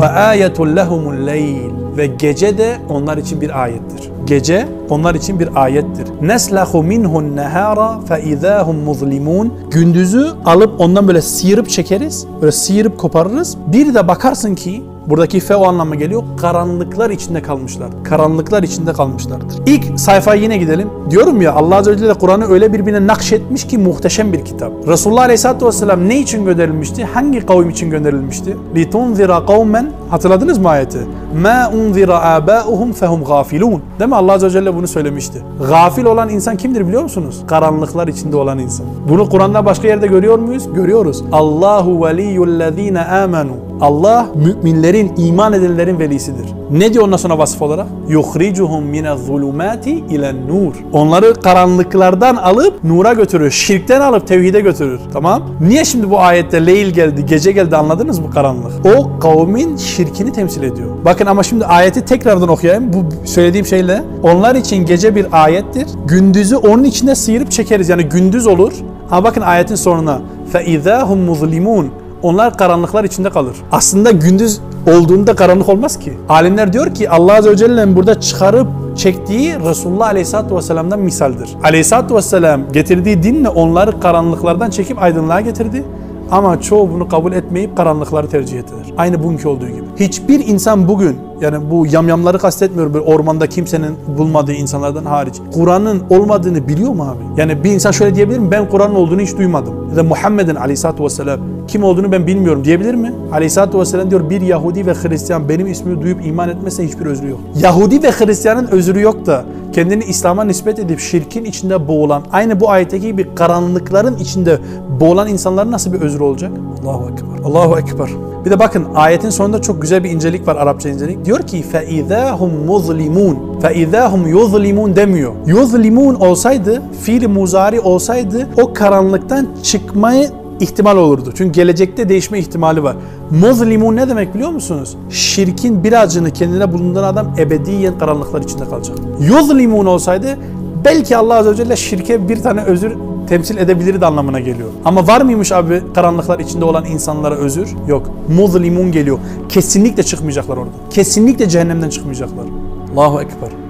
Ve ayetul lehumul leyl. Ve gece de onlar için bir ayettir. Gece onlar için bir ayettir. Neslahu minhun nehara fe izahum muzlimun. Gündüzü alıp ondan böyle sıyırıp çekeriz. Böyle sıyırıp koparırız. Bir de bakarsın ki Buradaki fe o anlama geliyor. Karanlıklar içinde kalmışlar. Karanlıklar içinde kalmışlardır. İlk sayfaya yine gidelim. Diyorum ya Allah Azze ve Celle Kur'an'ı öyle birbirine nakşetmiş ki muhteşem bir kitap. Resulullah Aleyhisselatü Vesselam ne için gönderilmişti? Hangi kavim için gönderilmişti? لِتُنْذِرَ قَوْمًا Hatırladınız mı ayeti? مَا اُنْذِرَ آبَاؤُهُمْ فَهُمْ غَافِلُونَ Değil mi? Allah Azze ve Celle bunu söylemişti. Gafil olan insan kimdir biliyor musunuz? Karanlıklar içinde olan insan. Bunu Kur'an'da başka yerde görüyor muyuz? Görüyoruz. Allahu veliyyullezine amenu. Allah müminlerin, iman edenlerin velisidir. Ne diyor ondan sonra vasıf olarak? Yuhricuhum mine zulumati ile nur. Onları karanlıklardan alıp nura götürür. Şirkten alıp tevhide götürür. Tamam? Niye şimdi bu ayette leyl geldi, gece geldi anladınız mı karanlık? O kavmin şirkini temsil ediyor. Bakın ama şimdi ayeti tekrardan okuyayım. Bu söylediğim şeyle. Onlar için gece bir ayettir. Gündüzü onun içinde sıyırıp çekeriz. Yani gündüz olur. Ha bakın ayetin sonuna. فَاِذَا هُمْ مُظْلِمُونَ onlar karanlıklar içinde kalır. Aslında gündüz olduğunda karanlık olmaz ki. Alimler diyor ki Allah Azze ve Celle'nin burada çıkarıp çektiği Resulullah Aleyhisselatü Vesselam'dan misaldir. Aleyhisselatü Vesselam getirdiği dinle onları karanlıklardan çekip aydınlığa getirdi. Ama çoğu bunu kabul etmeyip karanlıkları tercih ettiler. Aynı bugünkü olduğu gibi. Hiçbir insan bugün yani bu yamyamları kastetmiyorum böyle ormanda kimsenin bulmadığı insanlardan hariç. Kur'an'ın olmadığını biliyor mu abi? Yani bir insan şöyle diyebilir mi? Ben Kur'an'ın olduğunu hiç duymadım. Ya da Muhammed'in aleyhissalatü vesselam kim olduğunu ben bilmiyorum diyebilir mi? Aleyhissalatü vesselam diyor bir Yahudi ve Hristiyan benim ismimi duyup iman etmezse hiçbir özrü yok. Yahudi ve Hristiyanın özrü yok da kendini İslam'a nispet edip şirkin içinde boğulan, aynı bu ayetteki gibi karanlıkların içinde boğulan insanların nasıl bir özrü olacak? Allahu Ekber. Allahu Ekber. Bir de bakın ayetin sonunda çok güzel bir incelik var Arapça incelik. Diyor ki فَاِذَا هُمْ مُظْلِمُونَ فَاِذَا هُمْ يُظْلِمُونَ demiyor. يُظْلِمُونَ olsaydı, fiil muzari olsaydı o karanlıktan çıkmayı ihtimal olurdu. Çünkü gelecekte değişme ihtimali var. Muzlimun ne demek biliyor musunuz? Şirkin birazcını kendine bulunduran adam ebediyen karanlıklar içinde kalacak. Yuzlimun olsaydı belki Allah Azze ve Celle şirke bir tane özür temsil edebilirdi anlamına geliyor. Ama var mıymış abi karanlıklar içinde olan insanlara özür? Yok. Muzlimun geliyor. Kesinlikle çıkmayacaklar orada. Kesinlikle cehennemden çıkmayacaklar. Allahu Ekber.